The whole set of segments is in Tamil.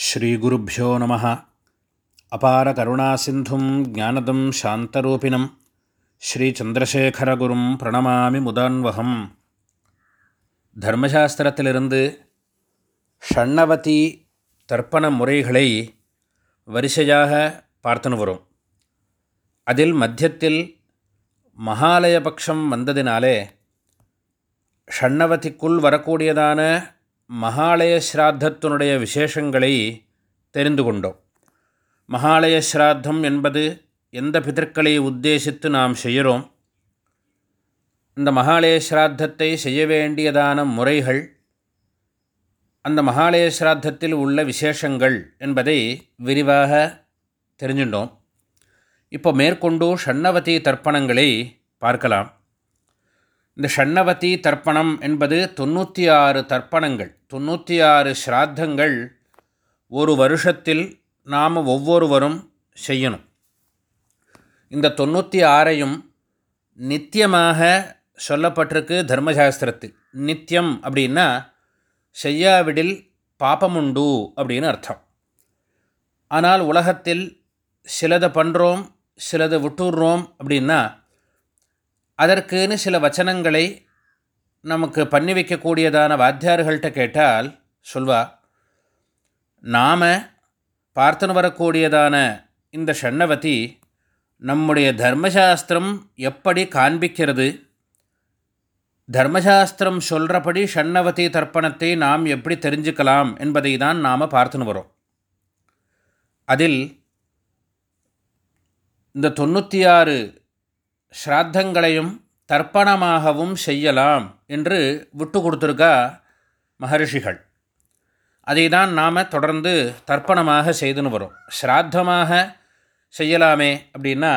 ஸ்ரீகுருப்போ நம. அபார கருணாசிந்தும் ஜானதம் சாந்தரூபிணம். ஸ்ரீச்சந்திரசேகரகுரும் பிரணமாமி முதான்வகம். தர்மசாஸ்திரத்திலிருந்து ஷண்ணவதி தர்ப்பண முறைகளை வரிசையாக பார்த்துன்னு வரும். அதில் மத்தியத்தில் மகாலயபக்ஷம் வந்ததினாலே ஷண்ணவதிக்குள் வரக்கூடியதான மகாலய ஸ்ராத்தத்தினுடைய விசேஷங்களை தெரிந்து கொண்டோம். மகாலய ஸ்ராத்தம் என்பது எந்த பிதற்களை உத்தேசித்து நாம் செய்கிறோம்? இந்த மகாலய ஸ்ராத்தத்தை செய்ய வேண்டியதான முறைகள் அந்த மகாலய ஸ்ராத்தத்தில் உள்ள விசேஷங்கள் என்பதை விரிவாக தெரிஞ்சுட்டோம் இப்போ மேற்கொண்டு ஷண்ணவதி தர்ப்பணங்களை பார்க்கலாம். இந்த ஷண்ணவதி தர்ப்பணம் என்பது தொண்ணூற்றி ஆறு தர்ப்பணங்கள் தொண்ணூற்றி ஆறு ஸ்ராத்தங்கள் ஒரு வருஷத்தில் நாம் ஒவ்வொருவரும் செய்யணும். இந்த தொண்ணூற்றி ஆறையும் நித்தியமாக சொல்லப்பட்டிருக்கு தர்மசாஸ்திரத்தில். நித்தியம் அப்படின்னா செய்யாவிடில் பாப்பமுண்டு அப்படின்னு அர்த்தம். ஆனால் உலகத்தில் சிலதை பண்ணுறோம் சிலதை விட்டுடுறோம் அப்படின்னா அதற்குன்னு சில வச்சனங்களை நமக்கு பண்ணி வைக்கக்கூடியதான வாத்தியார்கள்ட்ட கேட்டால் சொல்வா நாம் பார்த்துன்னு வரக்கூடியதான இந்த ஷண்ணவதி நம்முடைய தர்மசாஸ்திரம் எப்படி காண்பிக்கிறது? தர்மசாஸ்திரம் சொல்கிறபடி ஷண்ணவதி தர்ப்பணத்தை நாம் எப்படி தெரிஞ்சுக்கலாம் என்பதை தான் நாம் பார்த்துன்னு வரோம். அதில் இந்த தொண்ணூற்றி ஆறு ஸ்ராத்தங்களையும் தர்ப்பணமாகவும் செய்யலாம் என்று விட்டு கொடுத்துருக்கா மகர்ஷிகள். அதை தான் நாம் தொடர்ந்து தர்ப்பணமாக செய்துன்னு வரும். ஸ்ராத்தமாக செய்யலாமே அப்படின்னா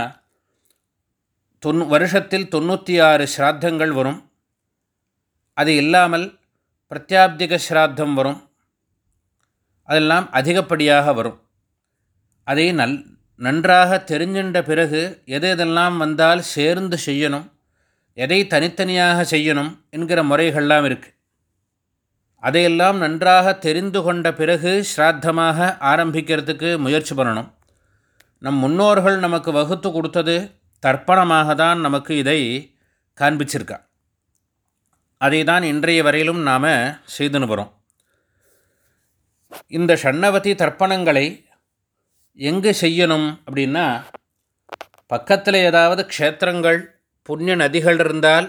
தொன் வருஷத்தில் தொண்ணூற்றி ஆறு ஸ்ராத்தங்கள் வரும். அது இல்லாமல் பிரத்யாப்திக ஸ்ராத்தம் வரும். அதெல்லாம் அதிகப்படியாக வரும். அதை நல் நன்றாக தெரிஞ்சின்ற பிறகு எது எதெல்லாம் வந்தால் சேர்ந்து செய்யணும் எதை தனித்தனியாக செய்யணும் என்கிற முறைகள்லாம் இருக்குது அதையெல்லாம் நன்றாக தெரிந்து கொண்ட பிறகு ஸ்ராத்தமாக ஆரம்பிக்கிறதுக்கு முயற்சி பண்ணணும். நம் முன்னோர்கள் நமக்கு வகுத்து கொடுத்தது தர்ப்பணமாக தான் நமக்கு இதை காண்பிச்சிருக்கா. அதை தான் இன்றைய வரையிலும் நாம் செய்துன்னு வரோம் இந்த ஷண்ணவதி தர்ப்பணங்களை எங்கே செய்யணும் அப்படின்னா பக்கத்தில் ஏதாவது க்ஷேத்திரங்கள் புண்ணிய நதிகள் இருந்தால்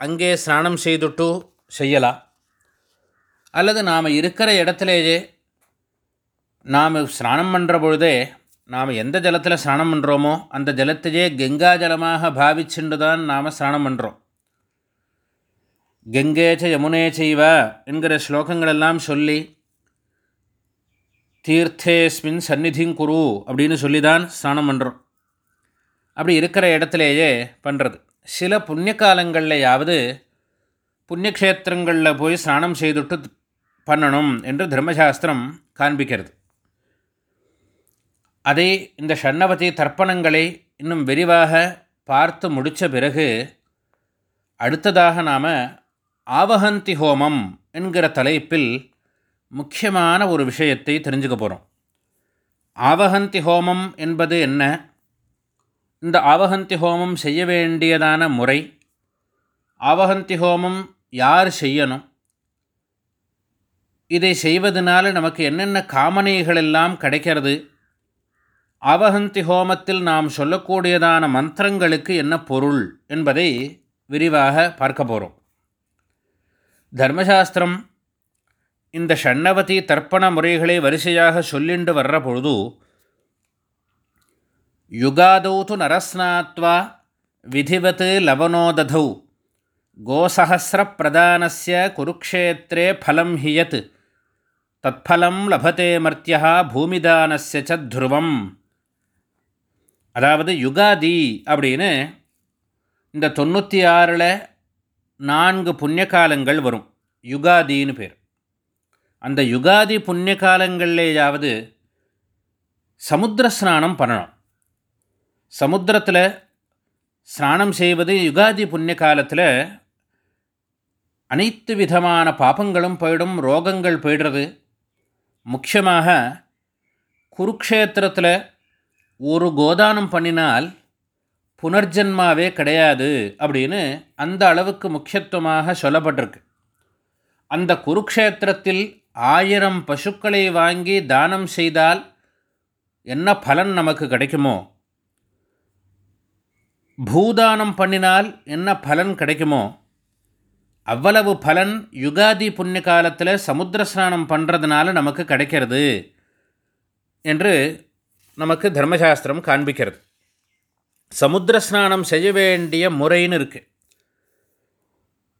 அங்கே ஸ்நானம் செய்துட்டு செய்யலாம். அல்லது நாம் இருக்கிற இடத்துலேயே நாம் ஸ்நானம் பண்ணுற பொழுதே நாம் எந்த ஜலத்தில் ஸ்நானம் பண்ணுறோமோ அந்த ஜலத்தையே கங்கா ஜலமாக பாவிச்சுண்டு தான் நாம் ஸ்நானம் பண்ணுறோம் கங்கேச்ச யமுனே செய்வா என்கிற ஸ்லோகங்களெல்லாம் சொல்லி தீர்த்தேஸ்மின் சந்நிதிங் குரு அப்படின்னு சொல்லி தான் ஸ்நானம் பண்ணுறோம் அப்படி இருக்கிற இடத்துலையே பண்ணுறது சில புண்ணிய காலங்கள்லையாவது புண்ணியக்ஷேத்திரங்களில் போய் ஸ்நானம் செய்துட்டு பண்ணணும் என்று தர்மசாஸ்திரம் காண்பிக்கிறது. அதை இந்த ஷண்ணவதி தர்ப்பணங்களை இன்னும் விரிவாக பார்த்து முடித்த பிறகு அடுத்ததாக நாம் ஆவகந்தி ஹோமம் என்கிற தலைப்பில் முக்கியமான ஒரு விஷயத்தை தெரிஞ்சுக்க போகிறோம் ஆவகந்தி ஹோமம் என்பது என்ன? இந்த ஆவகந்தி ஹோமம் செய்ய வேண்டியதான முறை ஆவகந்தி ஹோமம் யார் செய்யணும்? இதை செய்வதனால நமக்கு என்னென்ன காமனைகள் எல்லாம் கிடைக்கிறது? அவஹந்தி ஹோமத்தில் நாம் சொல்லக்கூடியதான மந்திரங்களுக்கு என்ன பொருள் என்பதை விரிவாக பார்க்க போகிறோம் தர்மசாஸ்திரம் இந்த ஷண்ணவதி தர்ப்பண முறைகளை வரிசையாக சொல்லிண்டு வர்ற பொழுது யுகாதௌது நரஸ்நாத்வா விதிவத் லவனோததௌ கோசஹசிரப்பிரதானஸ்ய குருக்ஷேத்திரே ஃபலம் ஹியத் தத்ஃபலம் லபத்தே மர்த்தியா பூமிதானஸ்ய ச துருவம் அதாவது யுகாதி அப்படின்னு இந்த தொண்ணூற்றி ஆறில் நான்கு புண்ணிய காலங்கள் வரும் யுகாதின்னு பேர் அந்த யுகாதி புண்ணிய காலங்கள்லேயாவது சமுத்திர ஸ்நானம் பண்ணணும். சமுத்திரத்தில் ஸ்நானம் செய்வது யுகாதி புண்ணிய காலத்தில் அனைத்து விதமான பாபங்களும் போயிடும் ரோகங்கள் போயிடுறது. முக்கியமாக குருக்ஷேத்திரத்தில் ஒரு கோதானம் பண்ணினால் புனர்ஜென்மாவே கிடையாது அப்படின்னு அந்த அளவுக்கு முக்கியத்துவமாக சொல்லப்பட்டிருக்கு. அந்த குருக்ஷேத்திரத்தில் ஆயிரம் பசுக்களை வாங்கி தானம் செய்தால் என்ன பலன் நமக்கு கிடைக்குமோ? பூதானம் பண்ணினால் என்ன பலன் கிடைக்குமோ? அவ்வளவு பலன் யுகாதி புண்ணிய காலத்தில் சமுத்திர ஸ்நானம் பண்ணுறதுனால நமக்கு கிடைக்கிறது என்று நமக்கு தர்மசாஸ்திரம் காண்பிக்கிறது. சமுத்திர ஸ்நானம் செய்ய வேண்டிய முறைன்னு இருக்குது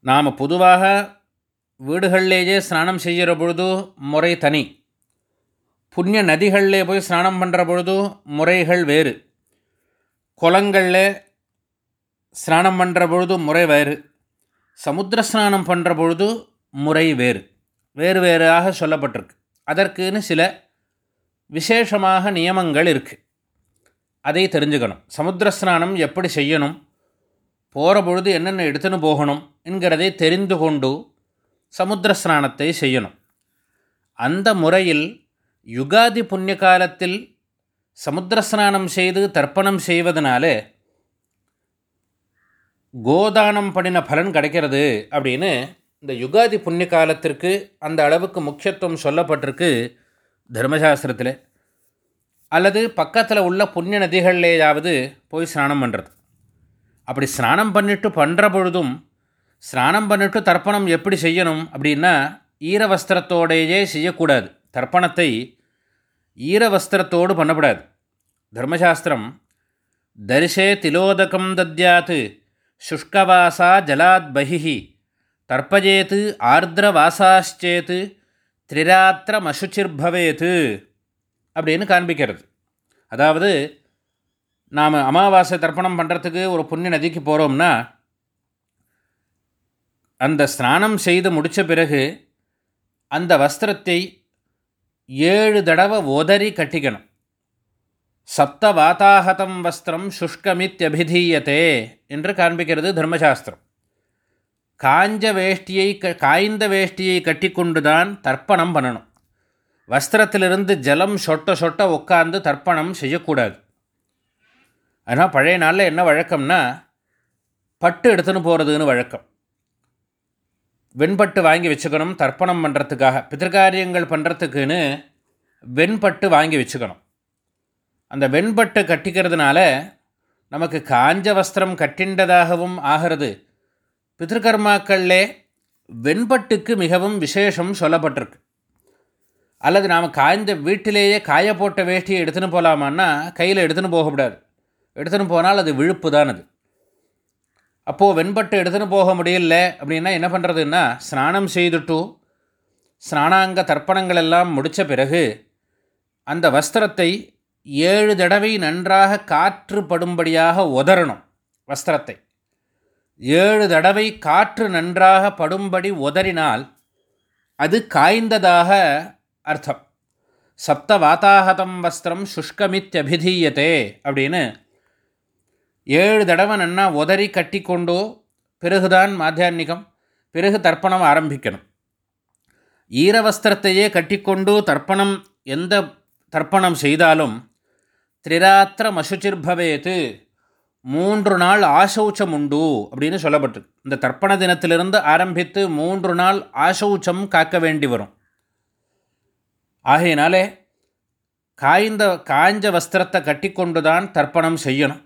நாம் பொதுவாக வீடுகள்லேயே ஸ்நானம் செய்கிற பொழுது முறை தனி. புண்ணிய நதிகளிலே போய் ஸ்நானம் பண்ணுற பொழுது முறைகள் வேறு. குளங்களில் ஸ்நானம் பண்ணுற பொழுது முறை வேறு. சமுத்திர ஸ்நானம் பண்ணுற பொழுது முறை வேறு. வேறு வேறாக சொல்லப்பட்டிருக்கு. அதற்குன்னு சில விசேஷமாக நியமங்கள் இருக்குது அதை தெரிஞ்சுக்கணும். சமுத்திர ஸ்நானம் எப்படி செய்யணும்? போகிற பொழுது என்னென்ன எடுத்துன்னு போகணும்? என்கிறதை தெரிந்து கொண்டு சமுத்திர ஸ்நானத்தை செய்யணும். அந்த முறையில் யுகாதி புண்ணிய காலத்தில் சமுத்திரஸ்நானம் செய்து தர்ப்பணம் செய்வதனாலே கோதானம் பண்ணின பலன் கிடைக்கிறது அப்படின்னு இந்த யுகாதி புண்ணிய காலத்திற்கு அந்த அளவுக்கு முக்கியத்துவம் சொல்லப்பட்டிருக்கு தர்மசாஸ்திரத்தில். அல்லது பக்கத்தில் உள்ள புண்ணிய நதிகள்லேயாவது போய் ஸ்நானம் பண்ணுறது அப்படி ஸ்நானம் பண்ணிட்டு பண்ணுற பொழுதும் ஸ்நானம் பண்ணிட்டு தர்ப்பணம் எப்படி செய்யணும் அப்படின்னா ஈர வஸ்திரத்தோடையே செய்யக்கூடாது. தர்ப்பணத்தை ஈர வஸ்திரத்தோடு பண்ணக்கூடாது. தர்மசாஸ்திரம் தரிசே திலோதகம் தத்யாத் சுஷ்கவாசா ஜலாத் பகி தர்ப்பஜேத்து ஆர்திரவாசாச்சேத்து திரிராத்திரமசுச்சிர்பவேத்து அப்படின்னு காண்பிக்கிறது. அதாவது நாம் அமாவாசை தர்ப்பணம் பண்ணுறதுக்கு ஒரு புண்ணிய நதிக்கு போகிறோம்னா அந்த ஸ்நானம் செய்து முடித்த பிறகு அந்த வஸ்திரத்தை ஏழு தடவை உதறி கட்டிக்கணும். சப்த வாத்தாகதம் வஸ்திரம் சுஷ்கமித்யபிதீயத்தே என்று காண்பிக்கிறது தர்மசாஸ்திரம். காஞ்ச வேஷ்டியை க காய்ந்த வேஷ்டியை கட்டிக்கொண்டு தான் தர்ப்பணம் பண்ணணும். வஸ்திரத்திலிருந்து ஜலம் சொட்ட சொட்ட உட்காந்து தர்ப்பணம் செய்யக்கூடாது. ஆனால் பழைய நாளில் என்ன வழக்கம்னா பட்டு எடுத்துன்னு போகிறதுன்னு வழக்கம். வெண்பட்டு வாங்கி வச்சுக்கணும் தர்ப்பணம் பண்ணுறதுக்காக பித்திருக்காரியங்கள் பண்ணுறதுக்குன்னு வெண்பட்டு வாங்கி வச்சுக்கணும். அந்த வெண்பட்டு கட்டிக்கிறதுனால நமக்கு காஞ்ச வஸ்திரம் கட்டின்றதாகவும் ஆகிறது. பித்திருக்கர்மாக்களிலே வெண்பட்டுக்கு மிகவும் விசேஷம் சொல்லப்பட்டிருக்கு. அல்லது நாம் காய்ந்த வீட்டிலேயே காய போட்ட வேஷ்டியை எடுத்துன்னு போகலாமான்னா கையில் எடுத்துன்னு போகக்கூடாது. எடுத்துன்னு போனால் அது விழுப்பு தான் அது அப்போது வெண்பட்டு எடுத்துன்னு போக முடியல அப்படின்னா என்ன பண்ணுறதுன்னா ஸ்நானம் செய்துட்டு ஸ்நானாங்க தர்ப்பணங்கள் எல்லாம் முடித்த பிறகு அந்த வஸ்திரத்தை ஏழு தடவை நன்றாக காற்று படும்படியாக உதறணும் வஸ்திரத்தை. ஏழு தடவை காற்று நன்றாக படும்படி உதறினால் அது காய்ந்ததாக அர்த்தம். சப்த வாத்தாகதம் வஸ்திரம் சுஷ்கமித்யபிதீயத்தே அப்படின்னு ஏழு தடவை நன்னா உதறி கட்டி கொண்டோ பிறகுதான் மாத்தியான்மிகம் பிறகு தர்ப்பணம் ஆரம்பிக்கணும். ஈரவஸ்திரத்தையே கட்டிக்கொண்டு தர்ப்பணம் எந்த தர்ப்பணம் செய்தாலும் திரிராத்திர மசுச்சிர்பவேத்து மூன்று நாள் ஆசௌச்சம் உண்டு அப்படின்னு சொல்லப்பட்டிருக்கு. இந்த தர்ப்பண தினத்திலிருந்து ஆரம்பித்து மூன்று நாள் ஆசௌச்சம் காக்க வேண்டி வரும். ஆகையினாலே காய்ந்த காய்ஞ்ச வஸ்திரத்தை கட்டிக்கொண்டு தான் தர்ப்பணம் செய்யணும்.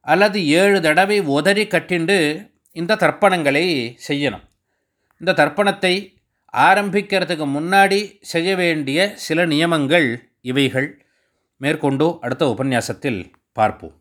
அல்லது ஏழு தடவை உதறி கட்டிண்டு இந்த தர்ப்பணங்களை செய்யணும். இந்த தர்ப்பணத்தை ஆரம்பிக்கிறதுக்கு முன்னாடி செய்ய வேண்டிய சில நியமங்கள் இவைகள். மேற்கொண்டு அடுத்த உபன்யாசத்தில் பார்ப்போம்.